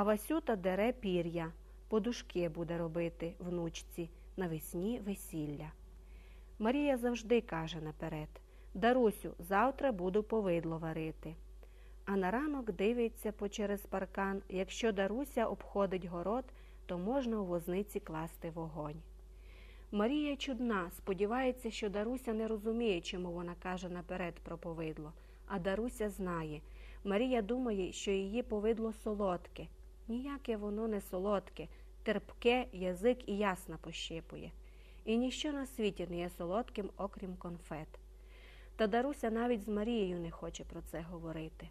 А Васюта дере пір'я, подушки буде робити внучці навесні весілля. Марія завжди каже наперед Дарусю, завтра буду повидло варити. А на ранок дивиться по через паркан якщо Даруся обходить город, то можна у возниці класти вогонь. Марія чудна, сподівається, що Даруся не розуміє, чому вона каже наперед про повидло, а Даруся знає. Марія думає, що її повидло солодке. Ніяке воно не солодке, терпке, язик і ясна пощипує. І ніщо на світі не є солодким, окрім конфет. Та Даруся навіть з Марією не хоче про це говорити.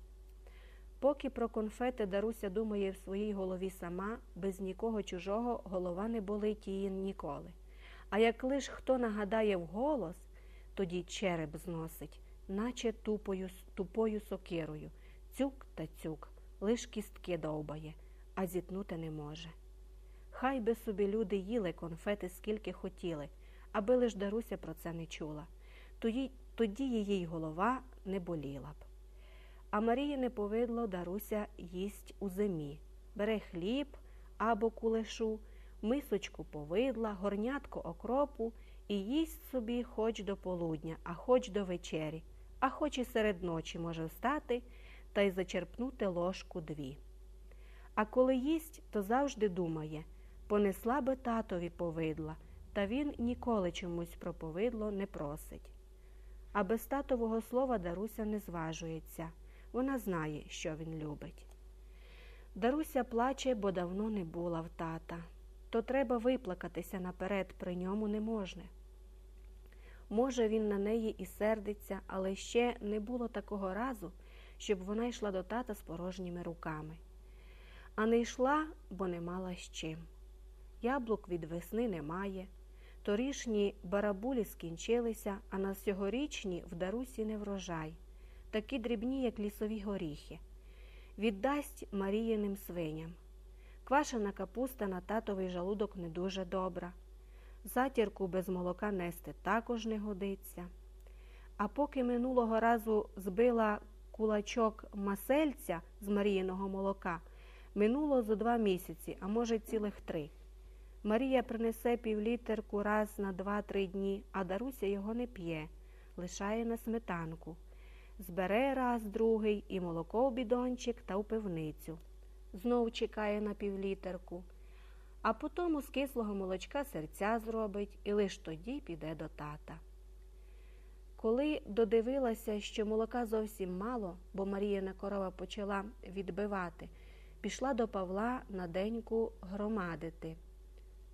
Поки про конфети Даруся думає в своїй голові сама, без нікого чужого голова не болить її ніколи. А як лиш хто нагадає вголос, тоді череп зносить, наче тупою, тупою сокирою, цюк та цюк, лиш кістки довбає, а зітнути не може. Хай би собі люди їли конфети скільки хотіли, аби лиш Даруся про це не чула. Тоді, тоді її голова не боліла б. А Марії не повидло Даруся їсть у зимі, бере хліб або кулешу, мисочку повидла, горнятко окропу і їсть собі хоч до полудня, а хоч до вечері, а хоч і серед ночі може встати та й зачерпнути ложку дві. А коли їсть, то завжди думає понесла би татові повидла, та він ніколи чомусь про повидло не просить. А без татового слова Даруся не зважується. Вона знає, що він любить. Даруся плаче, бо давно не була в тата. То треба виплакатися наперед, при ньому не можна. Може, він на неї і сердиться, але ще не було такого разу, щоб вона йшла до тата з порожніми руками. А не йшла, бо не мала з чим. Яблук від весни немає. Торішні барабулі скінчилися, а на сьогорічні в Дарусі не врожай такі дрібні, як лісові горіхи, віддасть Маріїним свиням. Квашена капуста на татовий жалудок не дуже добра. Затірку без молока нести також не годиться. А поки минулого разу збила кулачок масельця з Маріїного молока, минуло зо два місяці, а може, цілих три. Марія принесе півлітерку раз на два-три дні, а Даруся його не п'є, лишає на сметанку збере раз другий і молоко в бідончик та в пивницю. Знов чекає на півлітерку, а потім з кислого молочка серця зробить і лиш тоді піде до тата. Коли додивилася, що молока зовсім мало, бо Маріяна корова почала відбивати, пішла до Павла на деньку громадити.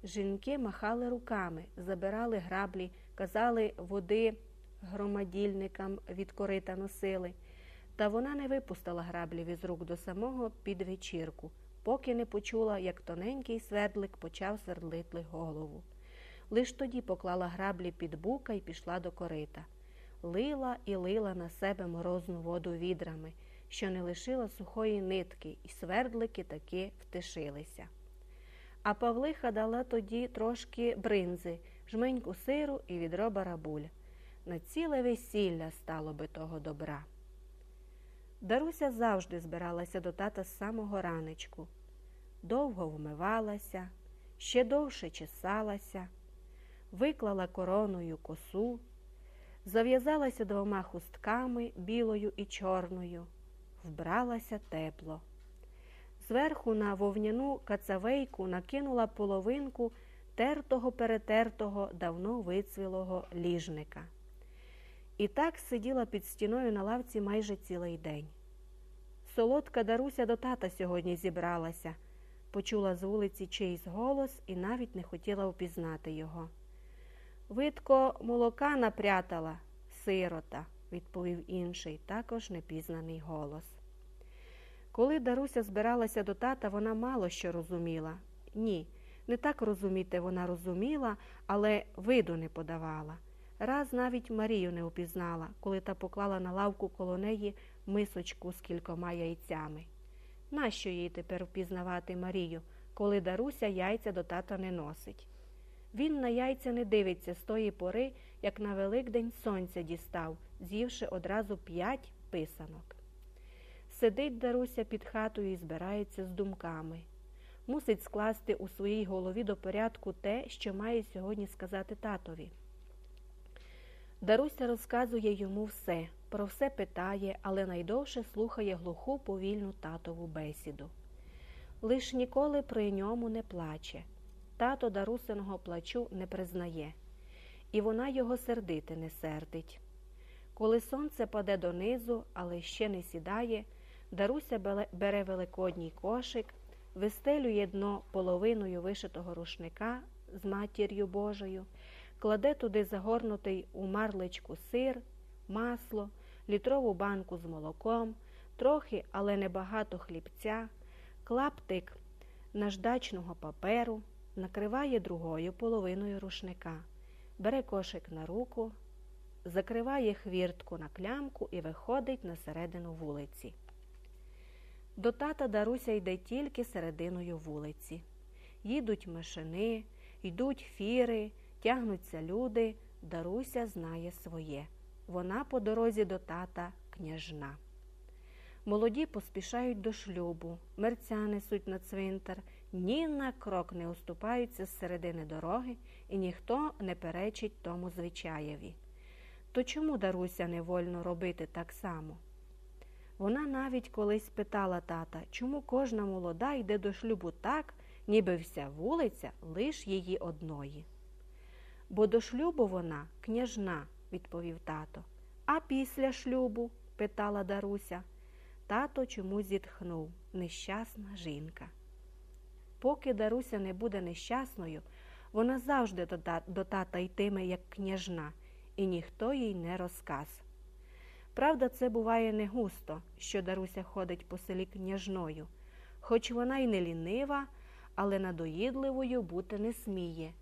Жінки махали руками, забирали граблі, казали води громадільникам від корита носили, та вона не випустила граблів із рук до самого підвечірку, поки не почула, як тоненький свердлик почав свердлити голову. Лиш тоді поклала граблі під бука і пішла до корита. Лила і лила на себе морозну воду відрами, що не лишила сухої нитки, і свердлики таки втишилися. А Павлиха дала тоді трошки бринзи, жменьку сиру і відро барабуля на ціле весілля стало би того добра. Даруся завжди збиралася до тата з самого ранечку, довго вмивалася, ще довше чесалася, виклала короною косу, зав'язалася двома хустками білою і чорною, вбралася тепло. Зверху на вовняну кацавейку накинула половинку тертого перетертого, давно вицвілого ліжника. І так сиділа під стіною на лавці майже цілий день. Солодка Даруся до тата сьогодні зібралася, почула з вулиці чийсь голос і навіть не хотіла впізнати його. Видко, молока напрятала, сирота, відповів інший, також непізнаний голос. Коли Даруся збиралася до тата, вона мало що розуміла. Ні, не так розуміти вона розуміла, але виду не подавала. Раз навіть Марію не упізнала, коли та поклала на лавку коло неї мисочку з кількома яйцями. Нащо їй тепер впізнавати Марію, коли Даруся яйця до тата не носить? Він на яйця не дивиться з тої пори, як на Великдень сонця дістав, з'ївши одразу п'ять писанок. Сидить Даруся під хатою і збирається з думками. Мусить скласти у своїй голові до порядку те, що має сьогодні сказати татові. Даруся розказує йому все, про все питає, але найдовше слухає глуху повільну татову бесіду. Лиш ніколи при ньому не плаче. Тато Дарусиного плачу не признає, і вона його сердити не сердить. Коли сонце паде донизу, але ще не сідає, Даруся бере великодній кошик, вистелює дно половиною вишитого рушника з матір'ю Божою, кладе туди загорнутий у марличку сир, масло, літрову банку з молоком, трохи, але небагато хлібця, клаптик наждачного паперу, накриває другою половиною рушника, бере кошик на руку, закриває хвіртку на клямку і виходить на середину вулиці. До тата Даруся йде тільки серединою вулиці. Їдуть машини, йдуть фіри, тягнуться люди. Даруся знає своє. Вона по дорозі до тата княжна. Молоді поспішають до шлюбу, мерця несуть на цвинтар, ні на крок не уступаються з середини дороги, і ніхто не перечить тому звичаєві. То чому Даруся не вольно робити так само? Вона навіть колись питала тата, чому кожна молода йде до шлюбу так, ніби вся вулиця лиш її одної. Бо до шлюбу вона княжна, відповів тато. А після шлюбу? питала Даруся. Тато чомусь зітхнув нещасна жінка. Поки Даруся не буде нещасною, вона завжди до тата йтиме як княжна, і ніхто їй не розказ. Правда, це буває не густо, що Даруся ходить по селі княжною, хоч вона й не лінива, але надоїдливою бути не сміє,